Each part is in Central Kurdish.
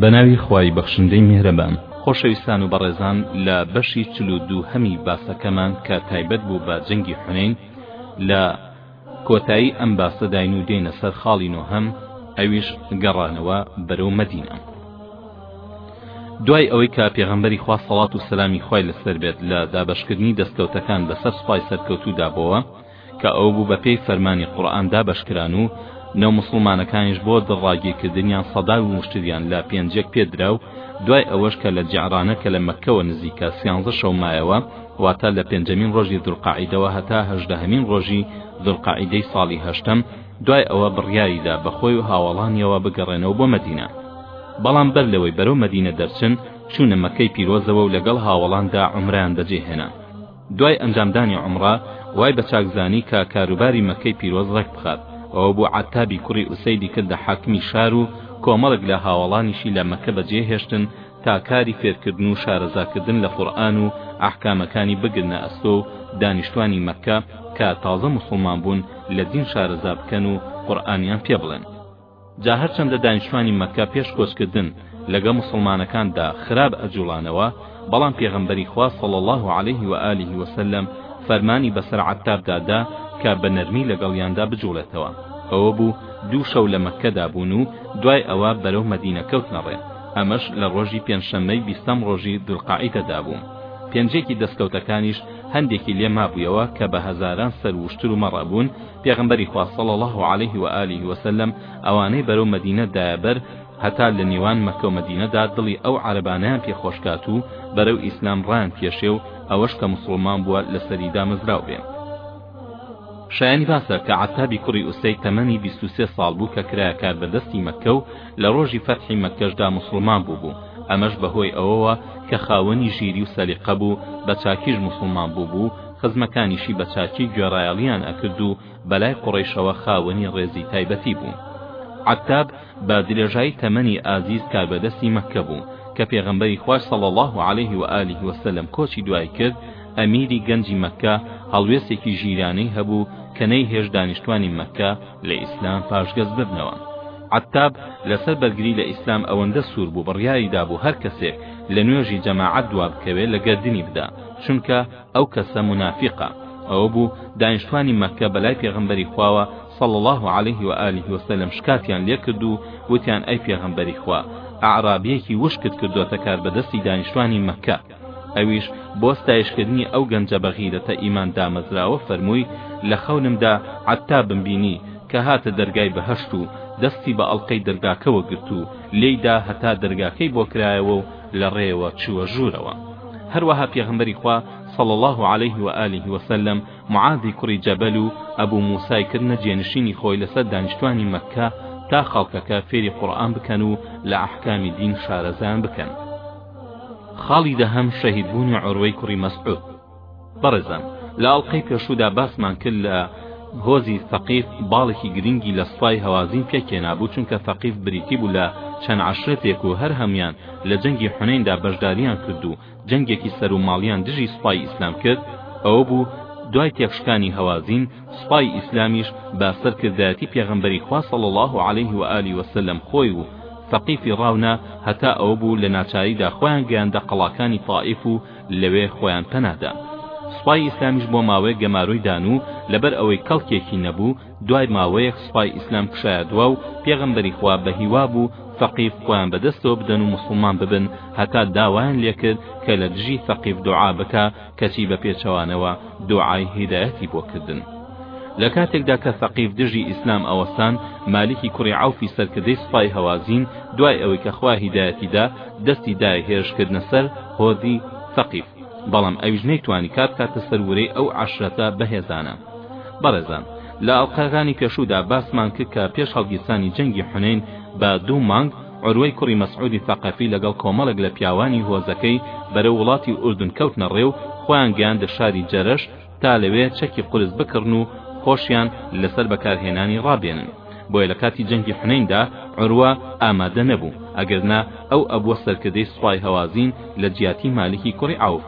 بە ناوی خوای بەخشندەی میهرەبان. خۆشەویستان و بەڕێزان لە بەشی چل و دوو هەمی باسەکەمان کە تایبەت بوو بە جەنگی حونەین لە کۆتایی ئەم باسە داین و دێینە سەر خاڵی نۆهەم ئەویش گەڕانەوە بەرەو مەدینە دوای ئەوەی کە پێغەمبەری خوا سەڵات و سەلامی خوای لەسەر بێت لە دابەشکردنی دەستکەوتەکان بەسەر سوپای سەرکەوتودا بۆوە کە ئەو بوو بەپێی فەرمانی قورئان دابەشکران و نەوموسڵمانەکانیش بۆ دڵڕاگیرکردنیان سەدان ووشتریان لە پێنجەک پێدرا و دوای ئەوەش کە لە جیعرانە کە لە مەککەوە نزیکە سیانزە شەو مایەوە واتە لە پێنجەمین ڕۆژی زولقەعیدەوە هەتا هەژدەهەمین ڕۆژی زولقەعیدەی ساڵی هەشتەم دوای ئەوە بڕیاریدا بە خۆی و هاوەڵانیەوە بگەڕێنەوە بۆ مەدینە بەڵام بەر لەوەی بەرەو مەدینە دەرچن چوونە مەککەی پیرۆزەوە و لەگەڵ هاوەڵاندا عومرەیان بەجێهێنا دوای ئەنجامدانی عومڕە وای بە چاک زانی کە کاروباری مەککەی پیرۆز ڕێک بخات، و ئەوبوو عەتابی کوڕی ئوسەیدی کردە حاکمی شار و کۆمەڵێک لە هاوەڵانیشی لە مەککە بەجێ هێشتن تا کاری فێرکردن و شارەزاکردن لە قورئان و ئەحکامەکانی بگرنە ئەستۆ و دانیشتوانی مەککە کە تازە موسڵمان بوون لە دین شارەزا بکەن و قورئانیان پێ بڵێن. جا هەرچەندە دانیشتوانی مەککە پێش کۆچکردن لەگە موسڵمانەکاندا خراپ ئەجوڵانەوە بەڵام پێغەمبەری خوا صلی اللە علیه و آله و سلم فەرمانی بەسەر عەتابدا دا کە بە نەرمی لەگەڵیاندا بجوڵێتەوە ئەوەبوو دوو شەو لە مەککەدا بوون و دوای ئەوە بەرەو مەدینە کەوتنە ڕێ ئەمەش لە ڕۆژی پێنجشەممەی بیستەم ڕۆژی دولقەعیدەدا بوو پێنجێکی دەستکەوتەکانیش هەندێکی لێ مابوویەوە کە بە هەزاران سەروشتر و مەڕ ئەبوون پێغەمبەری خوا صلی اللە علیه و آله و سلم ئەوانەی بەرەو مەدینە دایە بەر هەتا لە نێوان مەککە و مەدینەدا دڵی ئەو عەرەبانەیان پێ خۆشکات و بەرەو ئیسلام ڕایان کێشێ و ئەوەش کە موسڵمان بووە لەسەری دامەزراو بێ شایانی باسە کە عەتابی کوڕی ئوسەی تەمەنی بیست و سێ ساڵ بوو کە کرایە کاربەدەستی مەککە و لە ڕۆژی فەتحی مەککەشدا موسڵمان بووبوو ئەمەش بەهۆی ئەوەوە کە خاوەنی ژیری و سەلیقە بوو بە چاکیش موسڵمان بووبوو خزمەکانیشی بە چاکی گوێڕایەڵیان ئەکرد و بەلای قوڕەیشەوە خاوەنی ڕێزی تایبەتی بوو عەتاب بە درێژایی تەمەنی ئازیز کاربەدەستی مەککە بوو کە پێغەمبەری خواش صلی اللە علیه و آله و سلم کۆچی دوای کرد ئەمیری گەنجی مەککە هەڵوێستێکی ژیرانەی هەبوو کە نەیهێشت دانیشتوانی مەککە لە ئیسلام پاشگەز ببنەوە عەتاب لەسەر بەرگری لە ئیسلام ئەوەندە سوور بوو بڕیاری دابوو هەر کەسێک لە نوێژی جەماعەت دوابکەوێ لە گەردنی بدا چونکە ئەو کەسە مونافیقە ئەوە بوو دانیشتوانی مەککە بەلای پێغەمبەری خواوە صلی الله علیه و آله و سلم شکاتیان لێکرد و وتیان ئەی پێغەمبەری خوا ئەعرابیەکی وشکت کردۆتە کاربەدەستی دانیشتوانی مەککە ئەویش بۆ ستایشکردنی ئەو گەنجە بەغیرەتە ئیمان دامەزراوە فەرمووی لە خەونمدا عەتا بمبینی کە هاتە دەرگای بەهەشت و دەستی بە ئەڵقەی دەرگاکەوە گرت و لێیدا هەتا دەرگاکەی بۆ کرایەوە و لە ڕێوە چووە ژوورەوە. هەروەها پێغەمبەری خوا صلی اللە علیه و آله و سلم معاذی کوڕی جبل و ابو موسی کردنە جێنشینی خۆی لەسەر دانیشتوانی مەککە تا خەڵکەکە فێری قورئان بکەن و لە ئەحکامی دین شارەزایان بکەن. خاڵی دەهەم شەهیدبوونی عوروەی کوڕی مەسعود. بەڕێزان لە ئەڵقەی پێشوودا باسمان کرد لە هۆزی ثەقیف باڵێکی گرنگی لە سوپای هەوازین پێکهێنابوو چونکە ثەقیف بریتی بوو لە چەند عەشرەتێک و هەر هەموویان لە جەنگی حونەیندا بەشداریان کرد و جەنگێکی سەر و ماڵیان دژی سوپای ئیسلام کرد ئەوە بوو دوای تێکشکانی هەوازین سوپای ئیسلامیش بە سەرکردایەتی پێغەمبەری خوا صلی الله علیه و آله و سلم خۆی و ثەقیفی ڕاونا هەتا ئەوە بوو لە ناچاریدا خۆیان گەیاندە قەڵاکانی طائف و لەوێ خۆیان پەنا دا سوپای ئیسلامیش بۆ ماوەیەک گەمارۆی دان و لەبەر ئەوەی کەڵکێکی نەبوو دوای ماوەیەک سوپای ئیسلام کشایە دوا و پێغەمبەری خوا بە هیوا بوو ثەقیف خۆیان بە دەستەوە بدەن و موسڵمان ببن هەتا داوایان لێ کرد کە لە دژی ثەقیف دوعا بکا کەچی بە پێچەوانەوە دوعای هیدایەتی بۆ کردن لە کاتێکدا کە ثەقیف دژی ئیسلام ئەوەستان مالیکی کوڕی عەوفی سەرکردەی سوپای هەوازین دوای ئەوەی کە خوا هیدایەتی دا دەستی دایە هێرشکردنە سەر هۆزی، سەقیف، بەڵام ئەویش نەیتوانی کار بکاتە سەر ورەی ئەو عەشرەتە بەهێزانە. بەڕێزان، لە ئەڵقەکانی پێشوودا باسمان کرد کە پێش هەڵگیرسانی جەنگی حونەین بە دوو مانگ، عوروەی کوڕی مەسعودی سەقەفی لەگەڵ کۆمەڵێک لە پیاوانی هۆزەکەی بەرەو وڵاتی ئوردن کەوتنە ڕێ و خۆیان گەیاندە شاری جەرەش، تا لەوێ چەکی قورس بکڕن و خۆشیان لەسەر بەکارهێنانی ڕابێنن، بۆیە لە کاتی جەنگی حونەیندا عوروە ئامادە نەبوو، ئەگەرنا ئەو ئەبووە سەرکردەی سوپای هەوازین لە جیاتی مالیکی کوڕی عەوف.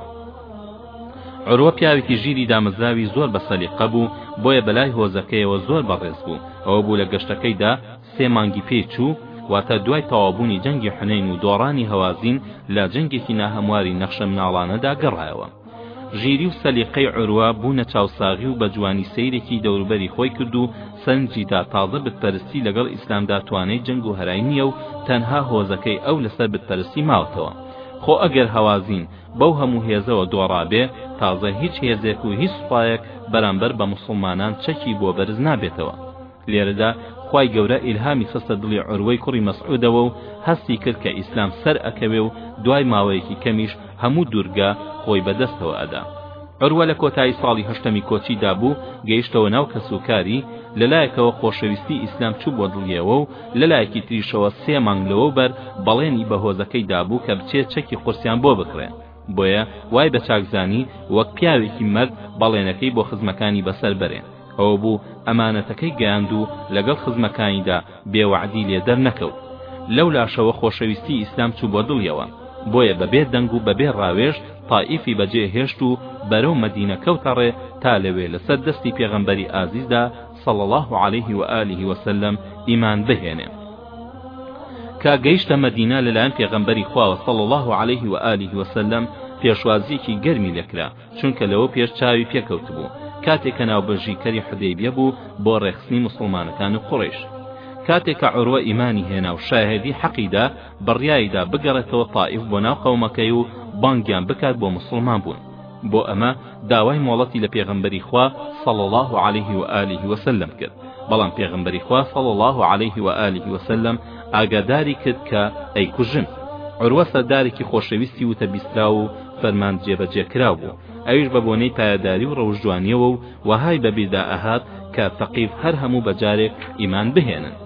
عوروە پیاوێکی ژیری دامەزراوی زۆر بە سەلیقە بوو، بۆیە بەلای هۆزەکەیەوە زۆر بەڕێز بوو، ئەوە بوو لە گەشتەکەیدا سێ مانگی پێی چوو، واتە دوای تەواوبوونی جەنگی حونەین و دۆڕانی هەوازین لە جەنگێکی ناهەمواری نەخشە مناڵانەدا گەڕایەوە. ژیری و سەلیقەی عوروە بوونە چاوساغی و بەجوانی سەیرێکی دەوروبەری خۆی کرد و سەرنجی دا تازە بتپەرستی لەگەڵ ئیسلامدا توانای جەنگ و هەرای نییە و تەنها هۆزەکەی ئەو لەسەر بتپەرستی ماوەتەوە خۆ ئەگەر هەوازین بەو هەموو هێزەوە دۆڕابێ تازە هیچ هێزێک و هیچ سوپایەک بەرامبەر بە موسڵمانان چەکی بۆ بەرز نابێتەوە لێرەدا خوای گەورە ئیلهامی خستە دڵی عوروەی کوڕی مەسعودەوە و هەستی کرد کە ئیسلام سەر ئەکەوێ و دوای ماوەیەکی کەمیش هەموو دوورگە خۆی بە دەستەوە ئەدا عروە لە کۆتایی ساڵی هەشتەمی کۆچی دابوو گەیشتەوە ناو کەسوکاری لەلایەکەوە خۆشەویستی ئیسلام چوو بۆ دڵیەوە و لەلایەکی تریشەوە سێ مانگ لەوەوبەر بەڵێنی بە هۆزەکەی دابوو کە بچێ چەکی قورسیان بۆ بکڕێ بۆیە وای بە چاک زانی وەک پیاوێکی مەرد بەڵێنەکەی بۆ خزمەکانی بەسەر بەرێ ئەوە بوو ئەمانەتەکەی گەیاند و لەگەڵ خزمەکانیدا بێ وەعدی لێ دەرنەکەوت لەو لاشەوە خۆشەویستی ئیسلام چوو بۆ دڵیەوە بۆیە بەبێ دەنگ و بەبێ ڕاوێژ تائیفی بەجێ هێشت و بەرەو مەدینە کەوتە ڕێ تا لەوێ لەسەر دەستی پێغەمبەری ئازیزدا صلی اللە علیه و آله و سلم، ئیمان بهێنێن کە گەیشتە مەدینە لەلایەن پێغەمبەری خواوە صلی اللە علیه و آله و سلم پێشوازیەکی گەرمی لێکرا چونکە لەوە پێش چاوی پێکەوتبوو کاتێک کە ناوبەژی کەری حدەیبیە بوو بۆ ڕێخستنی مسلمانەکان و قوڕیش کاتێک کە عروە ئیمانی هێنا و شاهدی حەقیدا بڕیایدا بگەڕێتەوە تائیف بۆ ناو قەومەکەی و بانگیان بکات بۆ مسلمان بوون بۆ ئەمە داوای مۆڵەتی لە پێغەمبەری خوا صلی اللە علیه و آله و سلم کرد بەڵام پێغەمبەری خوا صلی اللە علیه و آله و سلم ئاگاداری کرد کە ئەیکوژن عروە سەردارێکی خۆشەویستی وتە بیستراو و فەرمان جێبەجێ کراو بوو ئەویش بە بۆنەی پایەداری و ڕەوشجوانیەوە و وەهای بەبیردا ئەهات کە فەقیف هەر هەموو بەجارێک ئیمان بهێنن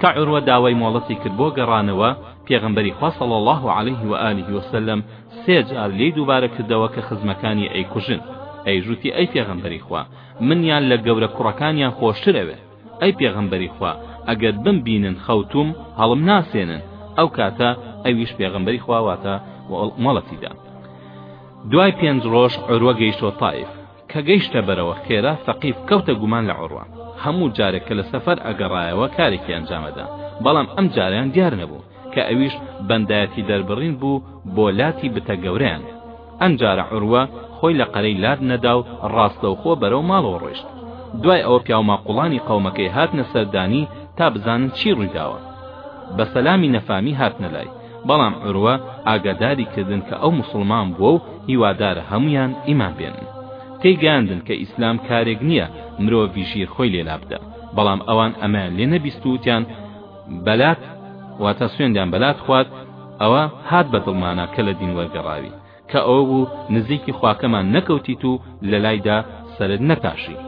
کە عروە داوای مۆڵەتی کرد بۆ گەڕانەوە، پێغەمبەری خوا صلی اللە علیه و آله و سلم سێ جار لێی دووبارە کردەوە کە خزمەکانی ئەیکوژن، ئەیژووتی ئەی پێغەمبەری خوا منیان لە گەورە کوڕەکانیان خۆشتر ئەوێ، ئەی پێغەمبەری خوا ئەگەر بمبینن خەوتووم هەڵم ناسێنن، ئەو کاتە ئەویش پێغەمبەری خوا واتە مۆڵەتی دا. دوای پێنج ڕۆژ عروە گەیشتەوە تائیف، کە گەیشتە بەرەوە خێرا سەقیف کەوتە گومان لە عوروە هەموو جارێک کە لە سەفەر ئەگەڕایەوە کارێکی ئەنجام ئەدا بەڵام ئەم جارەیان دیار نەبوو کە ئەویش بەندایەتی دەربڕین بوو بۆ لاتی بتە گەورەیان ئەم جارە عوروە خۆی لە قەرەی لات نەدا و ڕاستەوخۆ بەرەو ماڵەوە ڕۆیشت دوای ئەوە پیاوماقوڵانی قەومەکەی هاتنە سەردانی تا بزانن چی ڕوویداوە بە سەلامی نەفامی هاتنە لای بەڵام عوروە ئاگاداری کردن کە ئەو موسڵمان بووە و هیوادارە هەموویان ئیمان بێنن پێی گەیاندن کە ئیسلام کارێک نییە مرۆڤی ژیر خۆی لێ لابدە بەڵام ئەوان ئەمەیان لێ نەبیست و وتیان بەلات واتە سوێندیان بەلات خوارد ئەوە هات بە دڵمانا کە لە دین وەرگەڕاوی کە ئەوە بوو نزیکی خواکەمان نەکەوتیت و لەلایدا سەرت نەتاشی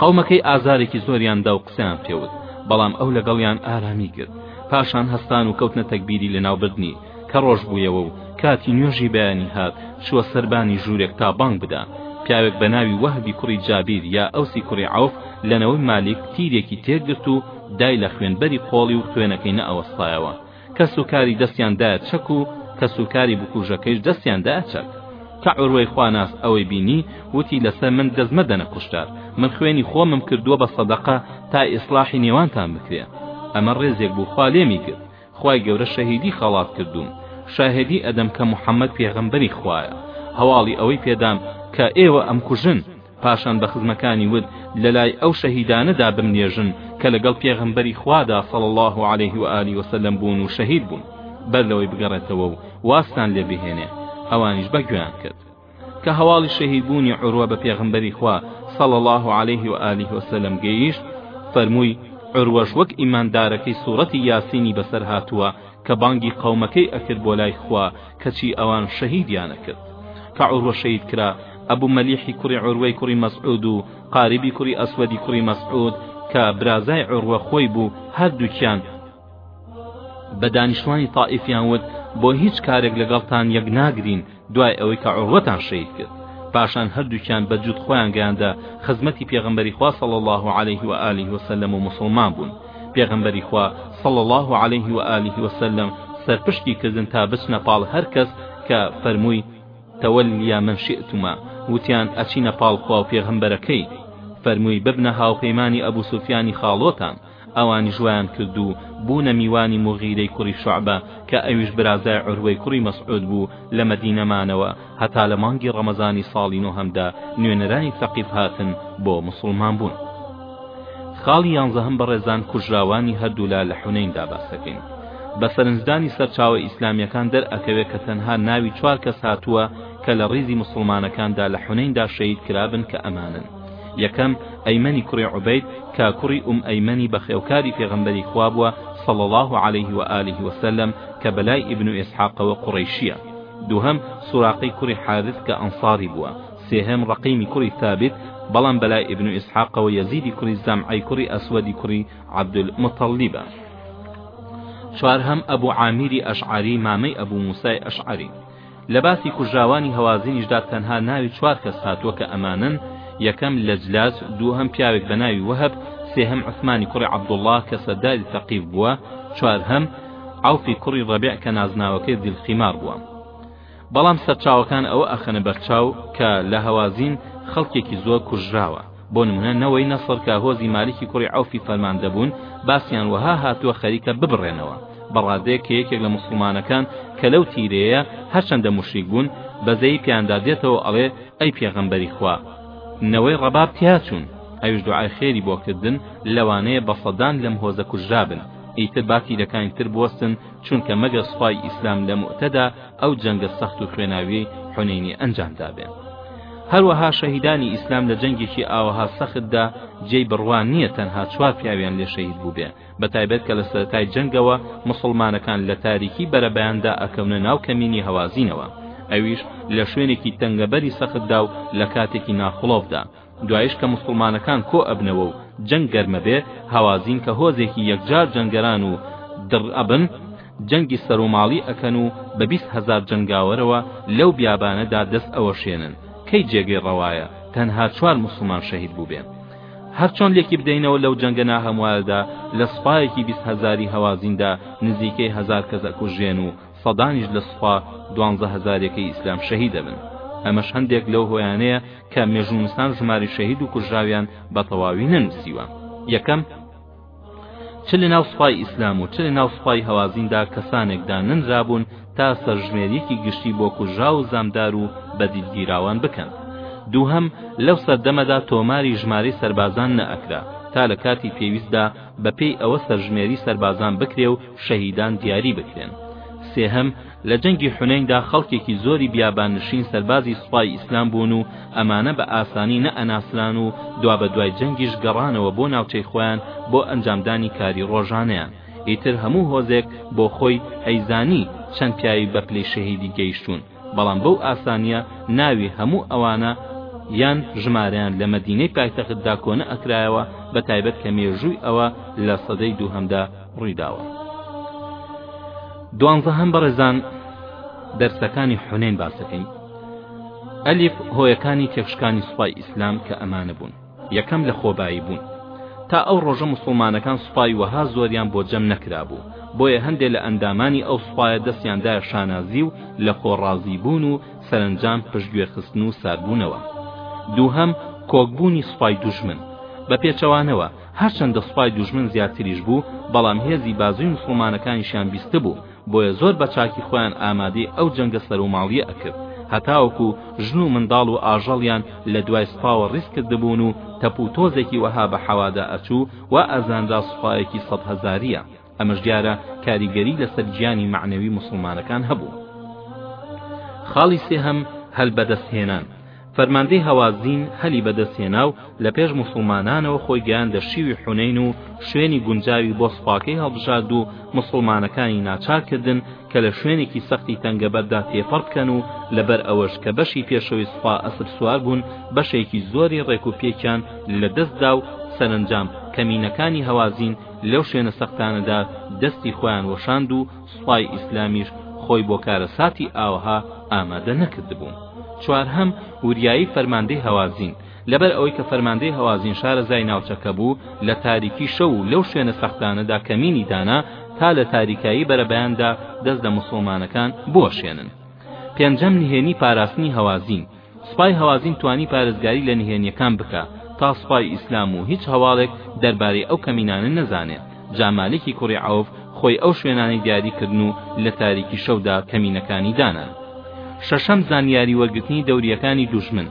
قەومەکەی ئازارێکی زۆریان دا و قسەیان پێوت بەڵام ئەو لەگەڵیان ئارامی کرد پاشان هەستان و کەوتنە تەکبیری لەناوبردنی کە ڕۆژ بوویەوە و کاتی نوێژی بەیانی هات چووە سەربانی ژوورێک تا بانگ بدا پیاوێک بە ناوی وەهبی کوڕی جابیر یا ئەوسی کوڕی عوف لەنەوەی مالیک تیرێکی تێکگرت و دای لە خوێنبەری قۆڵی و خوێنەکەی نەئەوەستایەوە کەس و کاری دەستیان دایە چەک و کەس و کاری بکوژەکەیش دەستیان دایە چەک کە عروەی خواناس ئەوەی بینی وتی لەسەر من دەست مەدەنە کوشتار من خوێنی خۆمم کردووە بە سەدەقە تا ئیسلاحی نێوانتان بکرێ ئەمە ڕێزێک بوو خوا لێمی کرد خوای گەورە شەهیدی خەڵات کردوم شاهدی ئەدەم کە محەممەد پێغەمبەری خوایە هەواڵی ئەوەی پێدام کە ئێوە ئەم کوژن پاشان بە خزمەکانی وت لەلای ئەو شەهیدانەدا بمنێژن کە لەگەڵ پێغەمبەری خوادا صلی الله علیه و آله وسلم بوون و شەهید بوون بەر لەوەی بگەڕێتەوە و وازتان لێ بهێنێ ئەوانیش بەگوێیان کرد کە هەواڵی شەهیدبوونی عروە بە پێغمبەری خوا صلى الله عليه وآله وسلم گەیشت فەرمووی عروەش وەک ئیماندارەکەی سوڕەتی یاسینی بەسەر هاتووە کە بانگی قەومەکەی ئەکرد بۆ لای خوا کەچی ئەوان شەهیدیان ئەکرد کە عوروە شەهید کرا ئەبو مەلیحی کوڕی عوروەی کوڕی مەسعود و قاریبی کوڕی ئەسوەدی کوڕی مەسعود کە برازای عوروە خۆی بوو هەردووکیان بە دانیشتوانی تائیفیان وت بۆ هیچ کارێک لەگەڵتان یەک ناگرین دوای ئەوەی کە عوروەتان شەهید کرد پاشان هەردووکیان بە جووت خۆیان گەیاندە خزمەتی پێغەمبەری خوا صلی الله علیه و آله و سلم و مسلمان بوون پێغەمبەری خوا صلی الله علیه و آله و سلم سەرپشکی کردن تا بچنە پاڵ هەر کەس کە فەرمووی تەوەلیا من شئتما وتیان ئەچینە پاڵ خوا و پێغەمبەرەکەی فەرمووی ببنە هاوپەیمانی ئەبو سوفیانی خاڵۆتان ئەوانیش وایان کرد و بوونە میوانی موغیرەی کوڕی شوعبە کە ئەویش برازای عوروەی کوڕی مەسعود بوو لە مەدینە مانەوە هەتا لە مانگی ڕەمەزانی ساڵی نۆهەمدا نوێنەرانی ثەقیف هاتن بۆ موسڵمان بوون خاڵی یانزەهەم بەڕێزان کوژراوانی هەردوولا لە حونەیندا باس دەکەین بە سەرنجدانی سەرچاوە ئیسلامیەکان دەرئەکەوێت کە تەنها ناوی چوار کەس هاتووە کە لە ڕیزی موسڵمانەکاندا لە حونەیندا شەهید کرابن کە ئەمانن یەکەم، ئەیمەنی کوڕی عوبەید کە کوڕی ئوم ئەیمەنی بەخێوکاری پێغەمبەری خوا بووە صلی اللە علیه و آله و سلم کە بەلای ئیبن ئیسحاقەوە قوڕەیشییە. دووهەم، سوراقەی کوڕی حارث کە ئەنصاری بووە. سێهەم، ڕەقیمی کوڕی ثابت، بەڵام بەلای ئیبن ئیسحاقەوە یەزیدی کوڕی زەمعەی کوڕی ئەسوەدی کوڕی عەبدولموتەڵلیبە. چوارهەم، ئەبو عامیری ئەشعەری مامەی ئەبو موسای ئەشعەری. لە باسی کوژراوانی هەوازنیشدا تەنها ناوی چوار کەس هاتووە کە ئەمانەن، یەکەم، لەجلاج، دووهەم، پیاوێک بە ناوی وەهەب، سێهەم، عوسمانی کوڕی عەبدوڵڵا کە سەرداری سەقیف بووە، چوارهەم، عەوفی کوڕی ڕەبیع کە نازناوەکەی زیلخیمار بووە. بەڵام سەرچاوەکان ئەوە ئەخەنە بەرچاو کە لە هەوازین خەڵکێکی زۆر کوژراوە. بۆ نمونە نەوەی نەسڕ کە هۆزی مالیکی کوڕی عەوفی فەرماندە بوون باسیان وەها هاتووە خەریکە ببڕێنەوە بە ڕادەیەک کە یەکێک لە مسلمانەکان کە لەو تیرەیە هەرچەندە مشریک بوون بەزەی پیاندا دێتەوە ئەڵێ ئەی پێغەمبەری خوا نەوەی ڕەباب تیا چوون ئەوش دوعای خێری بۆ کردن لەوانەیە بە سەدان لەم هۆزە کوژرابن ئیتر باتی لەکانی تر بوەستن چونکە مەگە سوپای ئیسلام لە موتەدا ئەو جەنگە سەخت و خوێناویەی حونەینی ئەنجام دابێن هەروەها شەهیدانی ئیسلام لە جەنگێکی ئاوەها سەختدا جێی بڕوان نییە تەنها چوار پیاویان لێ شەهید بووبێ بە تایبەت کە لە سەرای جەنگەوە مسلمانەکان لە تاریکی بەرەبەیاندا ئەکەونە ناو کەمینی هەوازینەوە ئەویش لە شوێنێکی تەنگەبەری سەختدا و لە کاتێکی ناخڵۆڤدا دوایش کە موسڵمانەکان کۆ ئەبنەوە و جەنگ گەرمەبێ، هەوازین کە هۆزێکی یەکجار جەنگەران و دڕ ئەبن، جەنگی سەروماڵی ئەکەن و بە بیست هەزار جەنگاوەرەوە لەو بیابانەدا دەس ئەوەشێنن، کەی جێگەی ڕەوایە تەنها چوار موسڵمان شەهید بووبێ؟ هەر چۆن لێکی بدەینەوە لەو جەنگە ناهەموارەدا لە سوپایەکی بیست هەزاری هەوازیندا نزیکەی هەزار کەس ئەکوژرێن و سەدانیش لە سوپا دوانزە هەزارێکەی ئیسلام شەهید ئەبن ئەمەش هەندێک لەو هۆیانەیە کە مێژوونوسان ژمارەی شەهید و کوژراویان بە تەواوی نەنوسیوە یەکەم چ لە ناو سوپای ئیسلام و چ لە ناو سوپای هەوازیندا کەسانێک دانەنرابوون تا سەرژمێریەکی گشتی بۆ کوژراو و زامدار و بەدیلگیراوان بکەن دووهەم لەو سەردەمەدا تۆماری ژمارەی سەربازان نەئەکرا تا لە کاتی پێویستدا بەپێی ئەوە سەرژمێری سەربازان بکرێ و شەهیدان دیاری بکرێن. سێهەم، لە جەنگی حونەیندا خەڵکێکی زۆری بیاباننشین سەربازی سوپای ئیسلام بوون و ئەمانە بە ئاسانی نەئەناسران و دوابەدوای جەنگیش گەڕانەوە بۆ ناوچەی خۆیان بۆ ئەنجامدانی کاری ڕۆژانەیان، ئیتر هەموو هۆزێک بۆخۆی ئەیزانی چەند پیاوی بە پلەی شەهیدی گەیشتوون. بەڵام بەو ئاسانیە ناوی هەموو ئەوانە یان ژمارەیان لە مەدینەی پایتەختدا کۆنە ئەکرایەوە بە تایبەت کە مێژووی ئەوە لە سەدەی دووهەمدا ڕوویداوە دوانزەهەم بەڕێزان دەرسەکانی حونین باسەکەین ئەلیف هۆیەکانی تێکشکانی سوپای ئیسلام کە ئەمانە بوون یەکەم لە خۆبایی بوون تا ئەو ڕۆژە موسڵمانەکان سوپای وەها زۆریان بۆ جەم نەکرابوو بۆیە هەندێ لە ئەندامانی ئەو سوپایە دەستیان دایە شانازی و لە خۆ ڕازی بوون و سەرەنجام پشتگوێ خستن و ساربوونەوە دووهەم کۆکبوونی سوپای دوژمن بە پێچەوانەوە هەرچەندە سوپای دوژمن زیاتریش بوو بەڵام هێزی بازووی موسڵمانەکانیشیان بیستبوو بۆیە زۆر بە چاکی خۆیان ئامادەی ئەو جەنگە سەروماڵییە ئەکرد، هەتاوەکو ژن و منداڵ و ئاژەڵیان لە دوای سوپاوە ڕیز کردبوون و تەپ و تۆزێکی وەها بە حەوادا ئەچوو وا ئەزانرا سوپایەکی سەد هەزارییە، ئەمەش دیارە کاریگەری لەسەر گیانی مەعنەوی موسڵمانەکان هەبوو. خاڵی سێهەم، هەلبەدەست هێنان، فەرماندەی هەوازین هەلی بەدەست هێنا و لە پێش موسڵمانانەوە خۆی گەیاندە شیوی حونەین و شوێنی گونجاوی بۆ سوپاکەی هەڵبژارد و موسڵمانەکانی ناچار کردن کە لە شوێنێکی سەختی تەنگەبەردا تێپەڕ بکەن و لەبەر ئەوەش کە بەشی پێشەوەی سوپا ئەسپسوار بوون بەشێکی زۆری ڕێک و پێکیان لە دەست دا و سەرەنجام کەمینەکانی هەوازین لەو شوێنە سەختانەدا دەستی خۆیان وەشاند و سوپای ئیسلامیش خۆی بۆ کارەساتی ئاوەها ئامادە نەکردبوو چوارهەم وریایی فەرماندەی هەوازین لەبەر ئەوەی کە فەرماندەی هەوازین شارەزای ناوچەکە بوو لە تاریکی شەو و لەو شوێنە سەختانەدا کەمینی دانا تا لە تاریکایی بەرەبەیاندا دەست لە مسوڵمانەکان بوەشێنن پێنجەم نهێنی پاراستنی هەوازین سپای هەوازین توانی پارێزگاری لە نهێنیەکان بکا تا سپای ئیسلام و هیچ هەواڵێک دەربارەی ئەو کەمینانە نەزانێ جا مالیکی کوڕی عەوف خۆی ئەو شوێنانەی دیاری کردن و لە تاریکی شەودا کەمینەکانی دانان شەشەم زانیاری وەرگرتنی دەوریەکانی دوژمن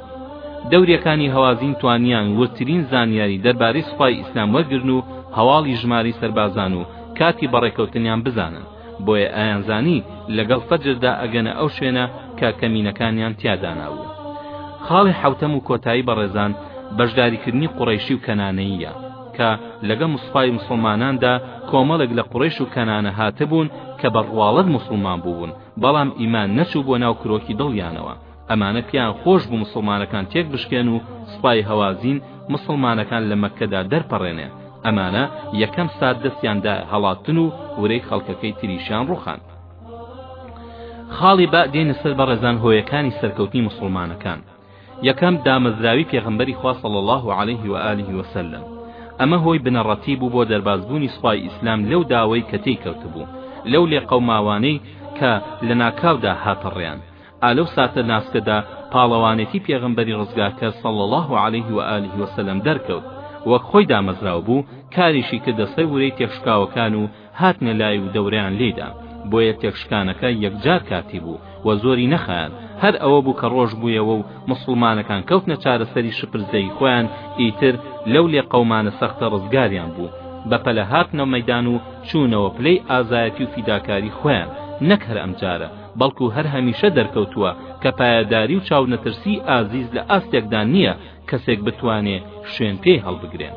دەوریەکانی هەوازین توانیان وردترین زانیاری دەربارەی سپای ئیسلام وەرگرن و هەواڵی ژمارەی سەربازان و کاتی بەڕێکەوتنیان بزانن بۆیە ئایانزانی لەگەڵ فەجردا ئەگەنە ئەو شوێنە کە کەمینەکانیان تیا دانابوو خاڵی حەوتەم و کۆتایی بەڕێزان بەشداریکردنی قوڕەیشی و کەنانەییە کە لەگە مسپای مسلماناندا کۆمەڵێک لە قوڕیش و کەنانە هاتبوون کە بە ڕواڵەت مسلمان بوون بەڵام ئیمان نەچوو بۆ ناو کرۆکی دڵیانەوە ئەمانە پێیان خۆش بوو موسڵمانەکان تێک بشکێن و سوپای هەوازین موسڵمانەکان لە مەککەدا دەرپەڕێنێ، ئەمانە یەکەم سات دەستیان دایە هەڵاتن و ورەی خەڵکەکەی تریشیان ڕوخاند. خاڵی با دێنە سەر بەڕێزان هۆیەکانی سەرکەوتنی موسڵمانەکان، یەکەم، دامەزراوی پێغەمبەری خوا صلی اللە علیه و آله و سلم، ئەمە هۆی بنەڕەتی بوو بۆ دەربازبوونی سوپای ئیسلام لەو داوەی کە تێی کەوتبوو، لەو لێقەوماوانەی کە لەناکاودا هاتە ڕێیان، ئا لەو ساتە ناسکەدا پاڵەوانێتی پێغەمبەری ڕزگارکەر صلی اللە علیه و آله و سلم دەرکەوت وەک خۆی دامەزراو بوو کاریشی کردە سەر ورەی تێکشکاوەکان و هاتنە لای و دەوریان لیدا بۆیە تێکشکانەکە یەکجار کاتی بوو و زۆری نەخایان هەر ئەوە بوو کە ڕۆژ بوویەوە و مسلمانەکان کەوتنە چارەسەری شپرزەی خۆیان ئیتر لەو لێ قەومانە سەختە ڕزگاریان بوو بە پەلە هاتنە مەدان و چوونەوە پلەی ئازایەتی و فیداکاری خۆیان نەک هەر ئەم جارە بەڵکو هەر هەمیشە دەرکەوتووە کە پایەداری و چاونەترسیی ئازیز لە ئاستێکدا نییە کەسێک بتوانێ شوێن پێی هەڵبگرێ.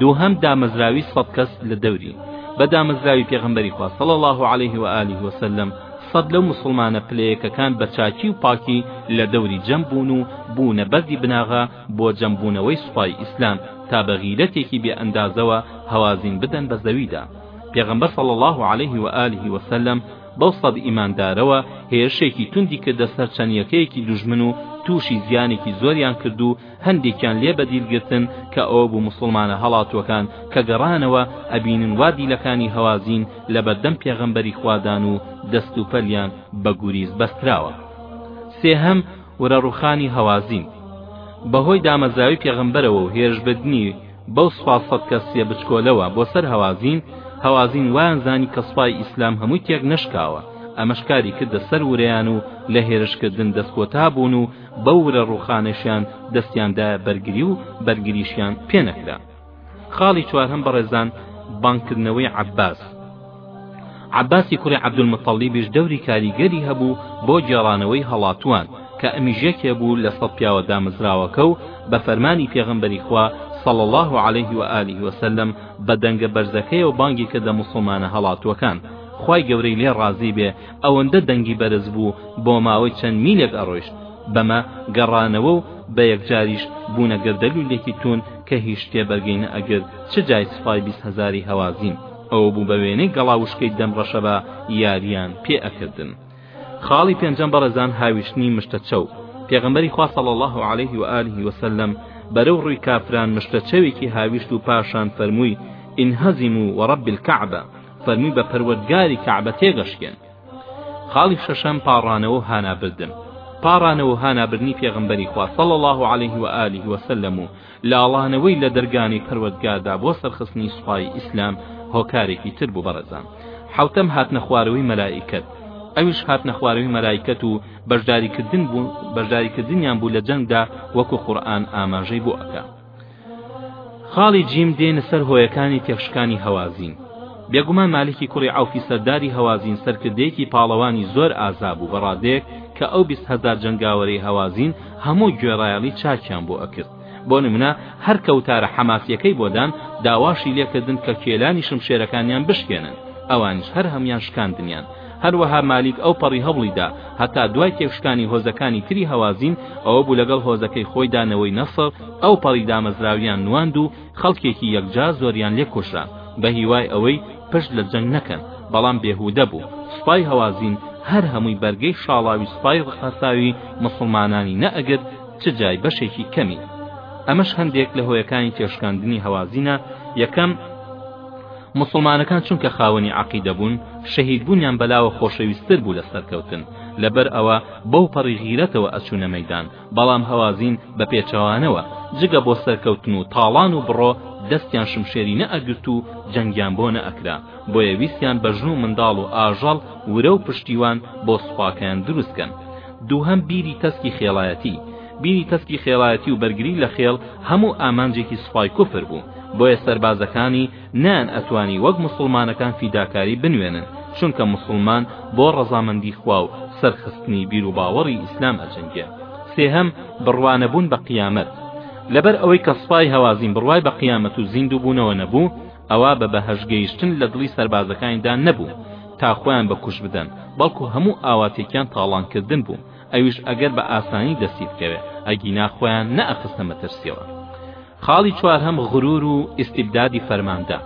دووهەم، دامەزراوی سەد کەس لە دەوری، بە دامەزراوی پێغەمبەری خوا صلی اللە علیه و آله و سلم، سەد لەو موسڵمانە پلە یەکەکان بە چاکی و پاکی لە دەوری جەم بوون و بوونە بەردی بناغە بۆ جەم بوونەوەی سوپای ئیسلام تا بە غیرەتێکی بێ ئەندازەوە هەوازین بدەن بە زەویدا. پێغەمبەر صلی اللە علیه و آله و سلم بەو سەد ئیماندارەوە هێرشێکی توندی کردە سەر چەند یەکەیەکی دوژمن و تووشی زیانێکی زۆریان کرد و هەندێکیان لێ بە دیل گرتن کە ئەوە بوو موسڵمانە هەڵاتووەکان کە گەڕانەوە ئەبینن وا دیلەکانی هەوازین لە بەردەم پێغەمبەری خوادان و دەست و پەلیان بە گوریس بەستراوە سێهەم ورە ڕوخانی هەوازین بەهۆی دامەزراوی پێغەمبەرەوە و هێرشبردنی بەو سپا سەد کەسیە بچکۆلەوە بۆ سەر هەوازین هەوازین وایان زانی کە سپای ئیسلام هەمووی تێک نەشکاوە ئەمەش کاری کردە سەر ورەیان و لە هێرشکردن دەست کۆتا بوون و بەو ورە ڕوخانەشیان دەستیان دایە بەرگری و بەرگریشیان پێ نەکرا خاڵی چوارهەم بەڕێزان بانگکردنەوەی عەباس عەباسی کوڕی عەبدولموتەڵیبیش دەوری کاریگەری هەبوو بۆ گێڕانەوەی هەڵاتووان، کە ئەمیش یەکێ بوو لە سەد پیاوە دامەزراوەکە و بە فەرمانی پێغەمبەری خوا صلی اللە علیه و آله و سلم بە دەنگە بەرزەکەیەوە بانگی کردە موسڵمانە هەڵاتووەکان خوای گەورەی لێ ڕازی بێ ئەوەندە دەنگی بەرز بوو بۆ ماوەی چەند میلێک ئەڕۆیشت بەمە گەڕانەوە و بە یەکجاریش بوونە گەردەلوولێکی توون کە هیچ شتێ بەرگەی نەئەگرت چ جای سوپای بیست هەزاری هەوازین ئەوە بوو بە وێنەی گەڵا وشکەی دەم ڕەشەبا یاریان پێ ئەکردن خاڵی پێنجەم بەڕێزان هاویشتنی مشتە چەو پێغمبەری خوا صلی الله علیه و آله وسلم بەرەو ڕووی کافران مشتە چەوێکی هاویشت و پاشان فەرمووی انهزموا ورب الكعبە فەرمووی بە پەروەردگاری کەعبە تێگەشکێن خاڵی شەشەم پاڕانەوە و هانابردن پاڕانەوە و هانابردنی پێغمبەری خوا صلی الله علیه و آله وسلم و لاڵانەوەی لە دەرگانی پەروەردگاردا بۆ سەرخستنی سوپای ئیسلام هۆکارێکی تر بوو بەڕێزان حەوتەم هاتنە خوارەوەی مەلائیکەت ئەویش هاتنە خوارەوەی مەلایکەت و بەشداریکردن بوو بەشداریکردنیان بوو لە جەنگدا وەکو قورآن ئاماژەی بۆ ئەکا خاڵی جیم دێنە سەر هۆیەکانی تێخشکانی هەوازین بێگومان مالکی کوڕی عوفی سەرداری هەوازین سەرکردەیەکی پاڵەوانی زۆر ئازا بوو بە ڕادەیەک کە ئەو بیست هەزار جەنگاوەری هەوازین هەموو گوێڕایەڵی چاکیان بۆ ئەکرد بۆ نمونە هەر کەوتارە حەماسیەکەی بۆ دان داواشی لێکردن کە کێلانی شمشێرەکانیان بشکێنن ئەوانیش هەر هەموان شکاندنیان هەروەها مالیک ئەو پەڕی هەوڵیدا هەتا دوای تێکشکانی هۆزەکانی تری هەوازین ئەوە بوو لەگەڵ هۆزەکەی خۆیدا نەوەی نەسڕ ئەو پەڕی دامەزراویان نواند و خەڵکێکی یەکجار زۆریان لێ کوژران بە هیوای ئەوەی پشت لە جەنگ نەکەن بەڵام بێهودە بوو سوپای هەوازین هەر هەمووی بەرگەی شاڵاوی سوپای ڕقاساوی موسڵمانانی نەئەگرت چ جای بەشێکی کەمی ئەمەش هەندێک لە هۆیەکانی تێشکاندنی هەوازینە یەکەم مسلمانەکان چونکە خاوەنی عقیدە بوون شەهید بوونیان بەلاوە خۆشەویستر بوو لە سەرکەوتن لەبەر ئەوە بەو پەڕی غیرەتەوە ئەچوونە مەدان بەڵام هەوازین بە پێچەوانەوە جگە بۆ سەرکەوتن و تاڵان و بڕۆ دەستیان شمشێری نەئەگرت و جەنگیان بۆ نەئەکرا بۆیە ویستیان بە ژن و منداڵ و ئاژەڵ ورە و پشتیوان بۆ سوپاکەیان دروستکەن دووهەم بیری تەسکی خێڵایەتی بیری تەسکی خێڵایەتی و بەرگری لە خێڵ هەموو ئامانجێکی سوپای کوفر بوو بۆیە سەربازەکانی نەیان ئەتوانی وەک موسڵمانەکان فیداکاری بنوێنن چونکە موسڵمان بۆ ڕەزامەندی خوا و سەرخستنی بیروباوەڕی ئیسلام ئەجەنگێ سێهەم بڕوانەبوون بە قیامەت لەبەر ئەوەی کە سپای هەوازین بڕوای بە قیامەت و زیندوو بوونەوە نەبوو ئەوا بە بەهەشت گەیشتن لە دڵی سەربازەکانیدا نەبوو تا خۆیان بە کوشت بدەن بەڵکو هەموو ئاواتێکیان تاڵانکردن بوو ئەویش ئەگەر بە ئاسانی دەستی بکەوێ ئەگینا خۆیان نەئەخستە مەترسیەوە خاڵی چوارهەم غرور و استبدادی فەرماندە،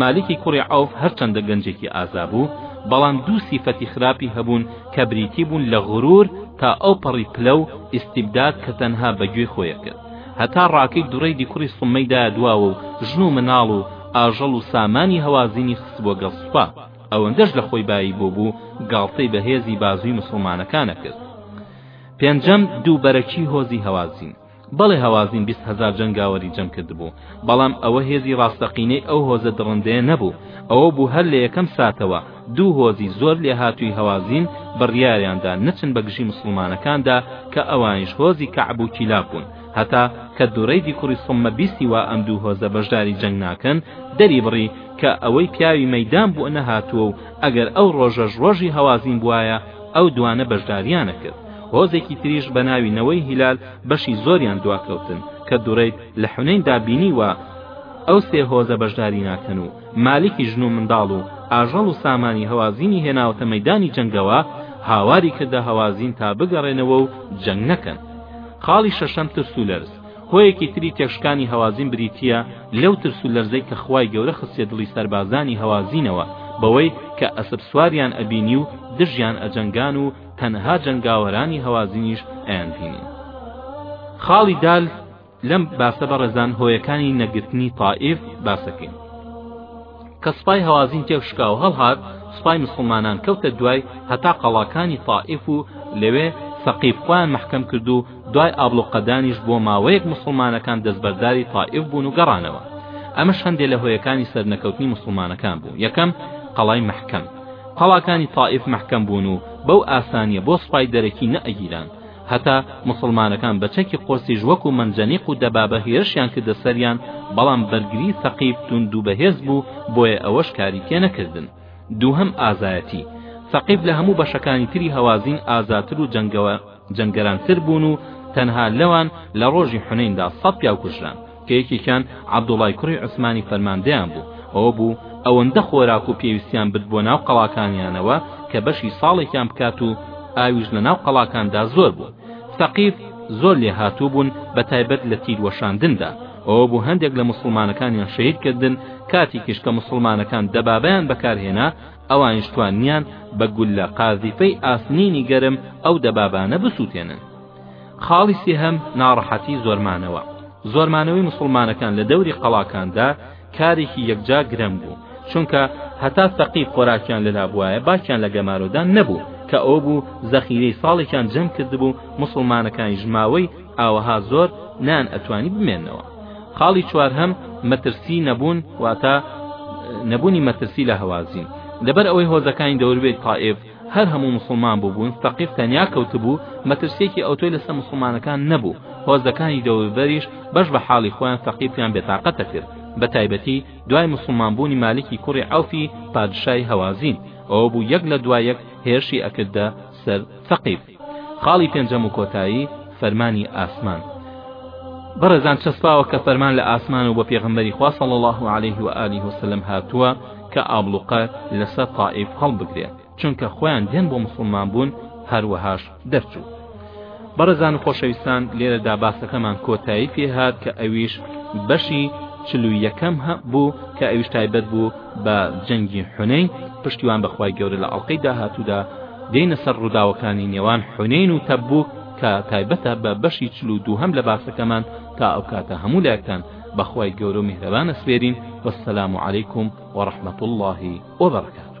مالکی کوڕی عەوف هەرچەندە گەنجێکی ئازا بوو، بەڵام دوو سیفەتی خراپی هەبوون کە بریتی بوون لە غرور تا ئەوپەڕی پلە و استبداد کە تەنها بە گوێی خۆی ئەکرد هەتا ڕاکەی دورەیدی کوڕی سوممەی دایە دواوە و ژن و مناڵ و ئاژەڵ و سامانی هەوازینی خستبووە گەڵ سوپا ئەوەندەش لە خۆی بایی بۆ بوو گاڵتەی بە هێزی بازووی موسڵمانەکان ئەکرد پێنجەم دووبەرەکی هۆزی هەوازین بەڵێ هەوازین بیست هەزار جەنگاوەری جەم کردبوو بەڵام ئەوە هێزی ڕاستەقینەی ئەو هۆزە دڕندەیە نەبوو ئەوە بوو هەر لە یەکەم ساتەوە دوو هۆزی زۆر لێهاتووی هەوازین بڕیاریاندا نەچن بە گژی مسلمانەکاندا کە ئەوانیش هۆزی کەعب و کیلاب بوون هەتا کە دورەیدی کوڕی سڵمە بیستی وا ئەم دوو هۆزە بەشداری جەنگ ناکەن دەری بڕی کە ئەوەی پیاوی مەدان بوو نەهاتووە و ئەگەر ئەو ڕۆژەش ڕۆژی هەوازین بوایە ئەو دوانە بەشداریانە کرد هۆزێکی تریش بە ناوی نەوەی هیلال بەشی زۆریان دواکەوتن کە دوڕێیت لە حونەیندا بینیوە ئەو سێ هۆزە بەشداری ناکەن و مالیکی ژن و منداڵ و ئاژەڵ و سامانی هەوازینی هێناوەتە مەدانی جەنگەوە هاواری کردە هەوازین تا بگەڕێنەوە و جەنگ نەکەن خاڵی شەشەم ترس و لەرز هۆیەکی تری تێکشکانی هەوازین بریتییە لەو ترس و لەرزەی کە خوای گەورە خستێ دڵی سەربازانی هەوازینەوە بەوەی کە ئەسپ سواریان ئەبینی و دژیان ئەجەنگان و تەنها جەنگاوەرانی هەوازینیش ئەیانبینین خاڵی دال لەم باسە بەڕێزان هۆیەکانی نەگرتنی تائیف باسەکەین کە سپای هەوازین تێک شکا و هەڵهات سپای مسلمانان کەوتە دوای هەتا قەڵاکانی تائیف و لەوێ سەقیب خۆیان محکەم کرد و دوای ئابلوقەدانیش بۆ ماوەیەک مسلمانەکان دەستبەرداری تائیف بوون و گەڕانەوە ئەمەش هەندێک لە هۆیەکانی سەرنەکەوتنی مسلمانەکان بوو یەکەم قەڵای محکەم قەڵاکانی تائیف مەحکەم بوون و بەو ئاسانیە بۆ سوپای دەرەکی نەئەگیران، هەتا موسڵمانەکان بە چەکی قۆسیش وەکو مەنجەنیق و دەبابە هێرشیان کردە سەریان، بەڵام بەرگری سەقیف توند و بەهێز بوو بۆیە ئەوەش کاری پێ نەکردن. دووهەم ئازایەتی، سەقیف لە هەموو بەشەکانی تری هەوازین ئازاتر و جەنگەوە، جەنگەران تر بوون و تەنها لەوان لە ڕۆژی حونەیندا سەد پیاو کوژران کە یەکێکیان عەبدوڵای کوڕی عوسمانی فەرماندەیان بوو ئەوە بوو ئەوەندە خۆراک و پێویستیان برد بۆ ناو قەڵاکانیانەوە کە بەشی ساڵێکیان بکات و ئاویش لە ناو قەڵاکاندا زۆر بوو سەقیف زۆر لێهاتوو بوون بە تایبەت لە تیر وەشاندندا ئەوە بوو هەندێک لە موسڵمانەکانیان شەهید کردن کاتێکیش کە موسڵمانەکان دەبابەیان بەکارهێنا ئەوانیش توانیان بە گوللە قازیفەی ئاسنینی گەرم ئەو دەبابانە بسووتێنن. خاڵی سێهەم، ناڕەحەتی زۆرمانەوە. زۆرمانەوەی موسڵمانەکان لە دەوری قەڵاکاندا کارێکی یەکجا گرنگ بوو، چونکە هەتا سەقیف خۆراکیان لەلا بوایە باکیان لە گەمارۆدان نەبوو، کە ئەوە بوو زەخیرەی ساڵێکیان جەم کردبوو، موسڵمانەکانیش ماوەی ئاوەها زۆر نەیان ئەتوانی بمێنەوە خاڵی چوارهەم مەترسی نەبوون واتە نەبوونی مەترسی لە هەوازین لەبەر ئەوەی هۆزەکانی دەوربێت تائف هەر هەموو مسلمان بووبوون سەقیف تەنیا کەوتبوو مەترسیەکی ئەوتۆی لەسەر مسلمانەکان نەبوو هۆزەکانی دەوربەریش بەش بە حاڵی خۆیان سەقیفیان بێتاقەتە کرد بە تایبەتی دوای مسلمان بوونی مالکی کوڕی عوفی پادشای هەوازین ئەوە بوو یەک لە دوای یەک هێرشی ئەکردە سەر سەقیف خاڵی پێنجەم و کۆتایی فەرمانی ئاسمان بەڕێزان چەسپاوە کە فەرمان لە ئاسمان و بە پێغمبەری خوا صلی الله عليه و آله وسلم هاتووە کە ئابلوقە لەسەر طائف هەڵبگرێت چونکە خۆیان دێن بۆ مسلمان بوون هەروەهاش دەرچوو بەڕێزان و خۆشەویستان لێرەدا باسەکەمان کۆتایی پێهات کە ئەویش بەشی چلو یەکەم بوو کە ئەویش تایبەت بوو بە جەنگی حونەین پشتیوان بەخوای گەورە لە ئەڵلقەی داهاتوودا دێنە سەر ڕووداوەکانی نێوان حونەین و تەبوک کە تایبەتە بە بەشی چل و دووهەم لە باسەکەمان تا ئەو کاتە هەموو لایەکتان بەخوای گەورە و میهرەبانە سپێرین وەسەلام علیکم وەڕەحمەت اللهی وبرکاته